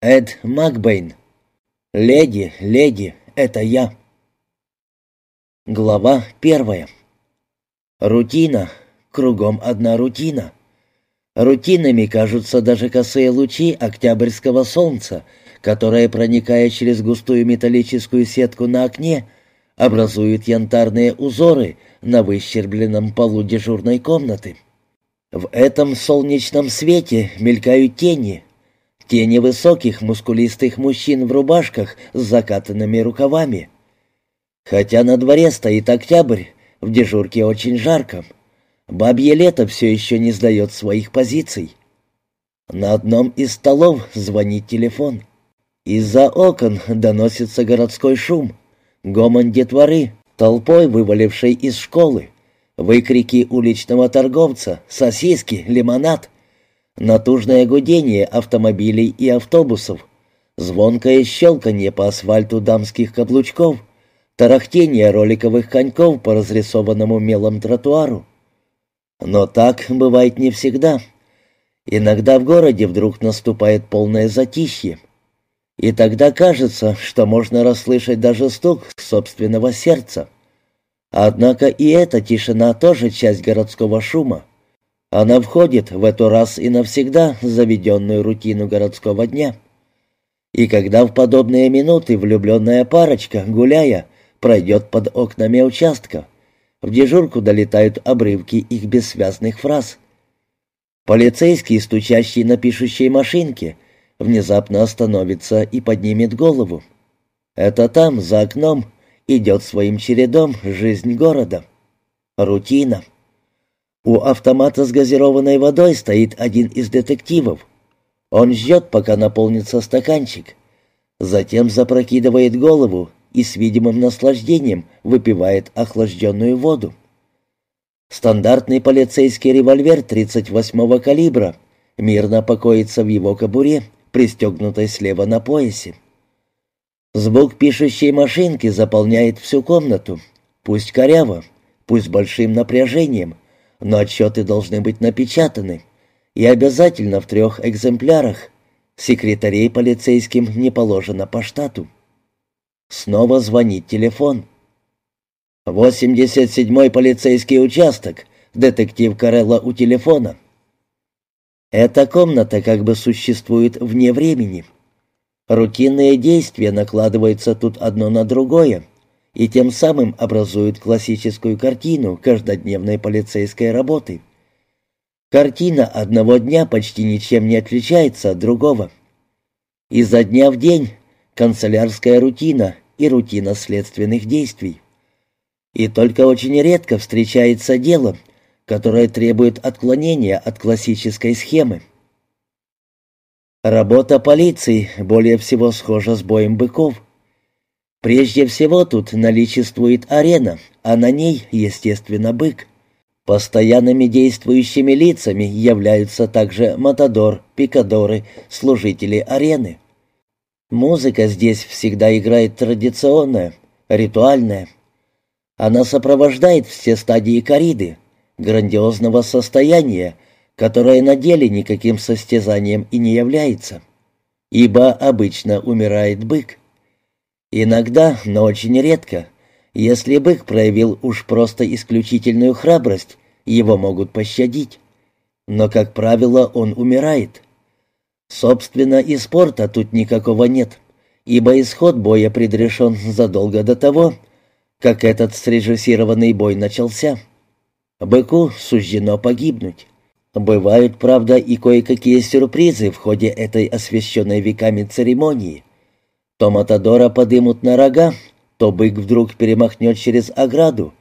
Эд Макбейн. Леди, леди, это я. Глава первая. Рутина. Кругом одна рутина. Рутинами кажутся даже косые лучи октябрьского солнца, которые, проникая через густую металлическую сетку на окне, образуют янтарные узоры на выщербленном полу дежурной комнаты. В этом солнечном свете мелькают тени. Тени высоких мускулистых мужчин в рубашках с закатанными рукавами. Хотя на дворе стоит октябрь, в дежурке очень жарко. Бабье лето все еще не сдает своих позиций. На одном из столов звонит телефон. Из-за окон доносится городской шум, гомон детворы, толпой вывалившей из школы, выкрики уличного торговца, сосиски, лимонад, натужное гудение автомобилей и автобусов, звонкое щелканье по асфальту дамских каблучков, тарахтение роликовых коньков по разрисованному мелом тротуару. Но так бывает не всегда. Иногда в городе вдруг наступает полное затишье. И тогда кажется, что можно расслышать даже стук собственного сердца. Однако и эта тишина тоже часть городского шума. Она входит в эту раз и навсегда заведенную рутину городского дня. И когда в подобные минуты влюбленная парочка, гуляя, пройдет под окнами участка, в дежурку долетают обрывки их бессвязных фраз. Полицейский, стучащий на пишущей машинке, внезапно остановится и поднимет голову. Это там, за окном, идет своим чередом жизнь города. Рутина. У автомата с газированной водой стоит один из детективов. Он ждет, пока наполнится стаканчик. Затем запрокидывает голову и с видимым наслаждением выпивает охлажденную воду. Стандартный полицейский револьвер 38-го калибра мирно покоится в его кобуре, пристегнутой слева на поясе. Звук пишущей машинки заполняет всю комнату, пусть коряво, пусть большим напряжением, но отчеты должны быть напечатаны, и обязательно в трех экземплярах. Секретарей полицейским не положено по штату. Снова звонит телефон. «Восемьдесят седьмой полицейский участок. Детектив Карелла у телефона». Эта комната как бы существует вне времени. Рутинные действия накладываются тут одно на другое и тем самым образуют классическую картину каждодневной полицейской работы. Картина одного дня почти ничем не отличается от другого. Изо дня в день канцелярская рутина и рутина следственных действий. И только очень редко встречается дело, которое требует отклонения от классической схемы. Работа полиции более всего схожа с боем быков. Прежде всего тут наличествует арена, а на ней, естественно, бык. Постоянными действующими лицами являются также матадор, пикадоры, служители арены. Музыка здесь всегда играет традиционная, ритуальная. Она сопровождает все стадии кориды, грандиозного состояния, которое на деле никаким состязанием и не является. Ибо обычно умирает бык. Иногда, но очень редко, если бык проявил уж просто исключительную храбрость, его могут пощадить. Но, как правило, он умирает. Собственно, и спорта тут никакого нет, ибо исход боя предрешен задолго до того, как этот срежиссированный бой начался. Быку суждено погибнуть. Бывают, правда, и кое-какие сюрпризы в ходе этой освященной веками церемонии. То Матадора подымут на рога, то бык вдруг перемахнет через ограду,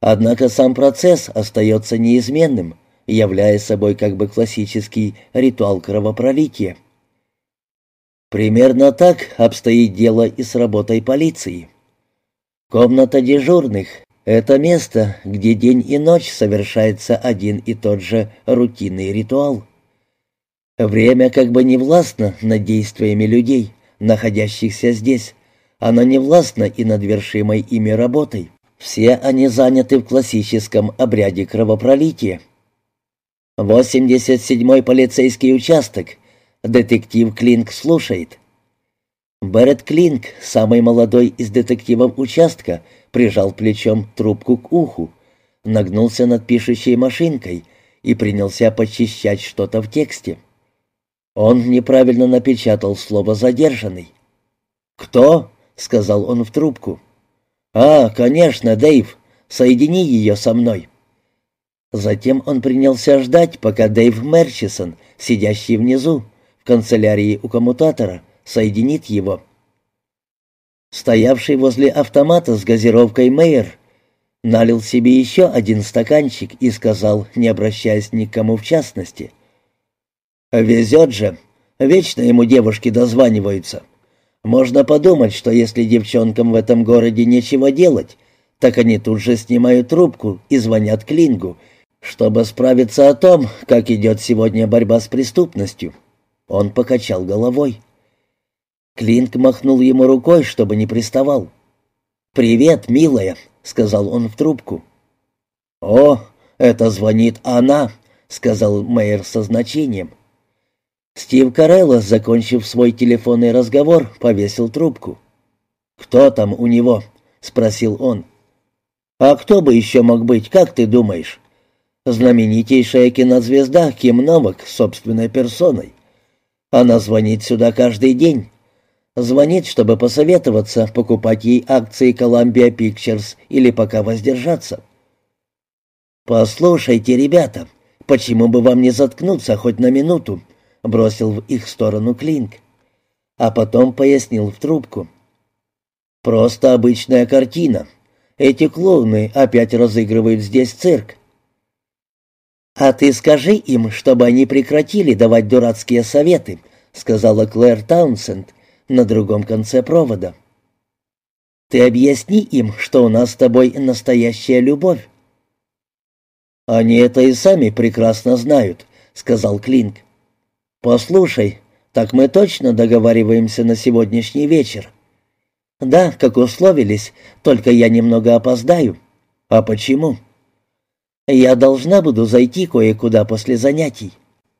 однако сам процесс остается неизменным — являя собой как бы классический ритуал кровопролития. Примерно так обстоит дело и с работой полиции. Комната дежурных — это место, где день и ночь совершается один и тот же рутинный ритуал. Время как бы не властно над действиями людей, находящихся здесь, оно не властно и над вершимой ими работой. Все они заняты в классическом обряде кровопролития. «87-й полицейский участок. Детектив Клинк слушает». Берет Клинк, самый молодой из детективов участка, прижал плечом трубку к уху, нагнулся над пишущей машинкой и принялся почищать что-то в тексте. Он неправильно напечатал слово «задержанный». «Кто?» — сказал он в трубку. «А, конечно, Дэйв. Соедини ее со мной». Затем он принялся ждать, пока Дэйв Мерчисон, сидящий внизу, в канцелярии у коммутатора, соединит его. Стоявший возле автомата с газировкой Мейер налил себе еще один стаканчик и сказал, не обращаясь ни к кому в частности. «Везет же. Вечно ему девушки дозваниваются. Можно подумать, что если девчонкам в этом городе нечего делать, так они тут же снимают трубку и звонят Клингу, чтобы справиться о том, как идет сегодня борьба с преступностью». Он покачал головой. Клинк махнул ему рукой, чтобы не приставал. «Привет, милая», — сказал он в трубку. «О, это звонит она», — сказал мэр со значением. Стив Карелло, закончив свой телефонный разговор, повесил трубку. «Кто там у него?» — спросил он. «А кто бы еще мог быть, как ты думаешь?» «Знаменитейшая кинозвезда Ким Новак собственной персоной. Она звонит сюда каждый день. Звонит, чтобы посоветоваться, покупать ей акции Columbia Pictures или пока воздержаться. «Послушайте, ребята, почему бы вам не заткнуться хоть на минуту?» — бросил в их сторону Клинк. А потом пояснил в трубку. «Просто обычная картина. Эти клоуны опять разыгрывают здесь цирк. «А ты скажи им, чтобы они прекратили давать дурацкие советы», — сказала Клэр Таунсенд, на другом конце провода. «Ты объясни им, что у нас с тобой настоящая любовь». «Они это и сами прекрасно знают», — сказал Клинк. «Послушай, так мы точно договариваемся на сегодняшний вечер?» «Да, как условились, только я немного опоздаю». «А почему?» «Я должна буду зайти кое-куда после занятий».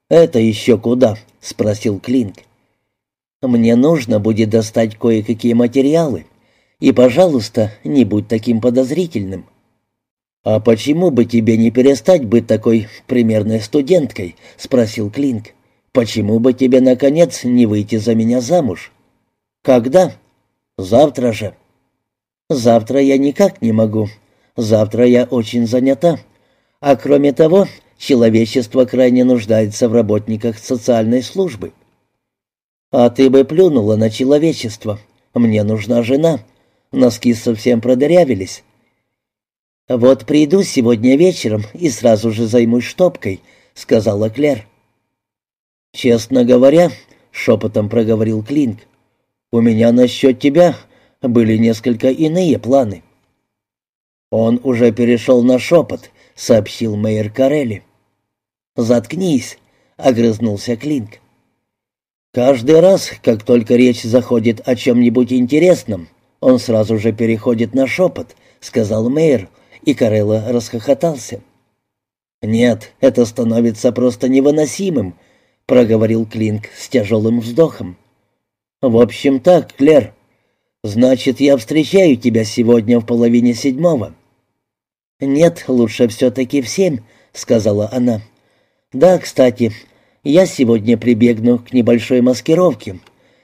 «Это еще куда?» — спросил Клинк. Мне нужно будет достать кое-какие материалы. И, пожалуйста, не будь таким подозрительным. А почему бы тебе не перестать быть такой примерной студенткой, спросил Клинк. Почему бы тебе наконец не выйти за меня замуж? Когда? Завтра же. Завтра я никак не могу. Завтра я очень занята. А кроме того, человечество крайне нуждается в работниках социальной службы. «А ты бы плюнула на человечество. Мне нужна жена. Носки совсем продырявились». «Вот приду сегодня вечером и сразу же займусь штопкой», — сказала Клер. «Честно говоря», — шепотом проговорил Клинк, — «у меня насчет тебя были несколько иные планы». «Он уже перешел на шепот», — сообщил мэйр Карелли. «Заткнись», — огрызнулся Клинк. Каждый раз, как только речь заходит о чем-нибудь интересном, он сразу же переходит на шепот, сказал мэр, и Карелла расхохотался. «Нет, это становится просто невыносимым», — проговорил Клинк с тяжелым вздохом. «В общем так, Клер. Значит, я встречаю тебя сегодня в половине седьмого». «Нет, лучше все-таки в семь», — сказала она. «Да, кстати, я сегодня прибегну к небольшой маскировке,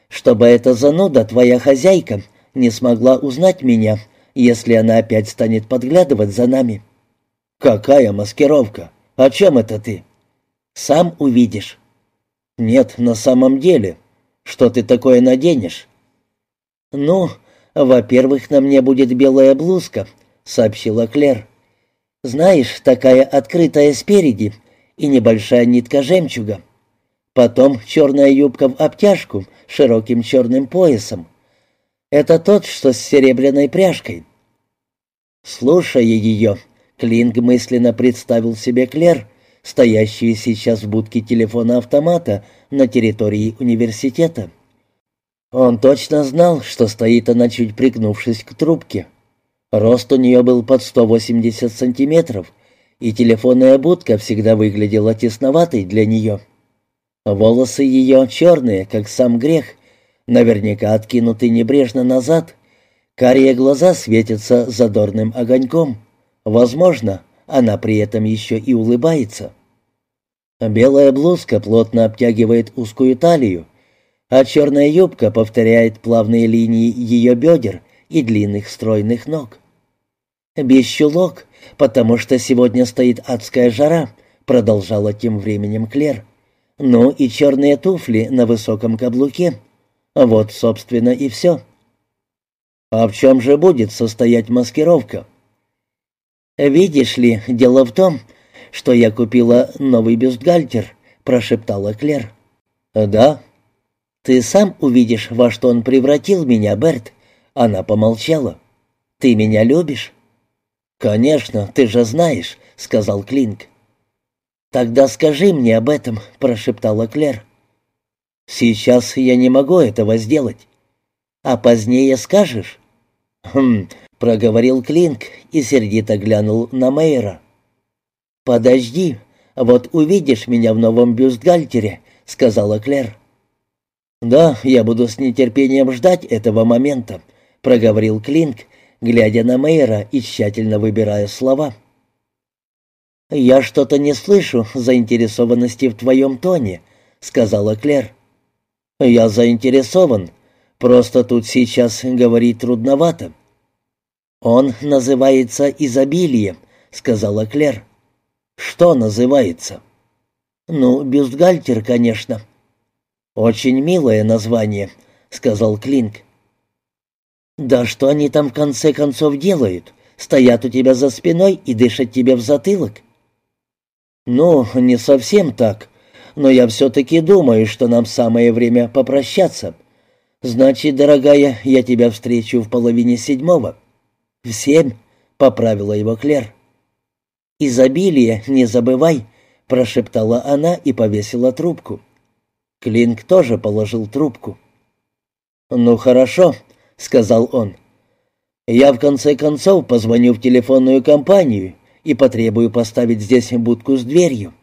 чтобы эта зануда, твоя хозяйка, не смогла узнать меня, если она опять станет подглядывать за нами». «Какая маскировка? О чем это ты?» «Сам увидишь». «Нет, на самом деле. Что ты такое наденешь?» «Ну, во-первых, на мне будет белая блузка», — сообщила Клер. «Знаешь, такая открытая спереди и небольшая нитка жемчуга. Потом черная юбка в обтяжку широким черным поясом. Это тот, что с серебряной пряжкой. Слушая ее, Клинг мысленно представил себе Клер, стоящую сейчас в будке телефона-автомата на территории университета. Он точно знал, что стоит она чуть пригнувшись к трубке. Рост у нее был под 180 сантиметров, и телефонная будка всегда выглядела тесноватой для нее. Волосы ее черные, как сам грех, наверняка откинуты небрежно назад. Карие глаза светятся задорным огоньком. Возможно, она при этом еще и улыбается. Белая блузка плотно обтягивает узкую талию, а черная юбка повторяет плавные линии ее бедер и длинных стройных ног. «Без чулок, потому что сегодня стоит адская жара», — продолжала тем временем Клер. «Ну и черные туфли на высоком каблуке. Вот, собственно, и все». «А в чем же будет состоять маскировка?» «Видишь ли, дело в том, что я купила новый бюстгальтер», — прошептала Клер. «Да». «Ты сам увидишь, во что он превратил меня, Берт». Она помолчала. «Ты меня любишь?» «Конечно, ты же знаешь», — сказал Клинк. «Тогда скажи мне об этом», — прошептала Клер. «Сейчас я не могу этого сделать. А позднее скажешь?» «Хм, — проговорил Клинк и сердито глянул на Мейера. «Подожди, вот увидишь меня в новом бюстгальтере», — сказала Клэр. «Да, я буду с нетерпением ждать этого момента», — проговорил Клинк, глядя на Мейера и тщательно выбирая слова. «Я что-то не слышу заинтересованности в твоем тоне», — сказала Клэр. «Я заинтересован, просто тут сейчас говорить трудновато». «Он называется изобилие», — сказала Клер. «Что называется?» «Ну, бюстгальтер, конечно». «Очень милое название», — сказал Клинк. «Да что они там в конце концов делают? Стоят у тебя за спиной и дышат тебе в затылок?» «Ну, не совсем так, но я все-таки думаю, что нам самое время попрощаться. Значит, дорогая, я тебя встречу в половине седьмого». «В семь», — поправила его Клер. «Изобилие, не забывай», — прошептала она и повесила трубку. Клинк тоже положил трубку. «Ну хорошо», — сказал он. «Я в конце концов позвоню в телефонную компанию и потребую поставить здесь будку с дверью».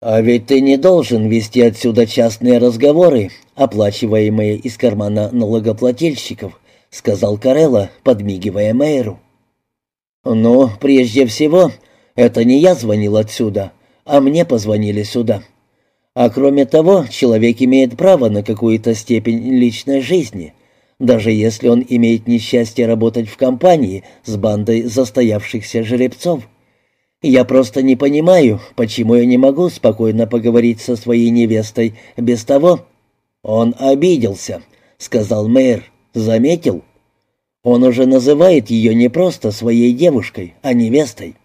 «А ведь ты не должен вести отсюда частные разговоры, оплачиваемые из кармана налогоплательщиков», — сказал Карелла, подмигивая мэру. «Ну, прежде всего, это не я звонил отсюда, а мне позвонили сюда. А кроме того, человек имеет право на какую-то степень личной жизни, даже если он имеет несчастье работать в компании с бандой застоявшихся жеребцов. Я просто не понимаю, почему я не могу спокойно поговорить со своей невестой без того...» «Он обиделся», — сказал мэр. Заметил? Он уже называет ее не просто своей девушкой, а невестой.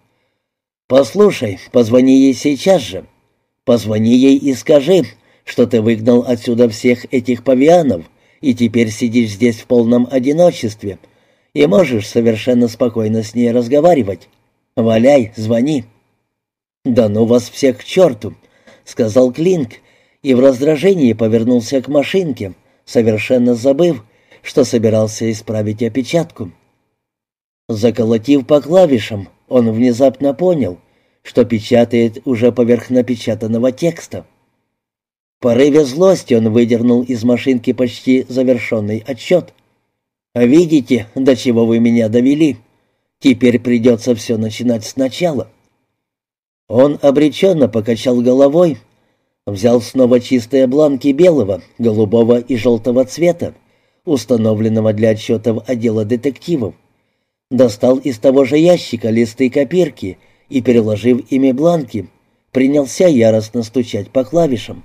Послушай, позвони ей сейчас же. Позвони ей и скажи, что ты выгнал отсюда всех этих павианов и теперь сидишь здесь в полном одиночестве и можешь совершенно спокойно с ней разговаривать. Валяй, звони. «Да ну вас всех к черту!» — сказал Клинк и в раздражении повернулся к машинке, совершенно забыв, что собирался исправить опечатку. Заколотив по клавишам, он внезапно понял, что печатает уже поверх напечатанного текста. В порыве злости он выдернул из машинки почти завершенный отчет. «Видите, до чего вы меня довели? Теперь придется все начинать сначала». Он обреченно покачал головой, взял снова чистые бланки белого, голубого и желтого цвета, установленного для отчетов отдела детективов, достал из того же ящика листы копирки и, переложив ими бланки, принялся яростно стучать по клавишам.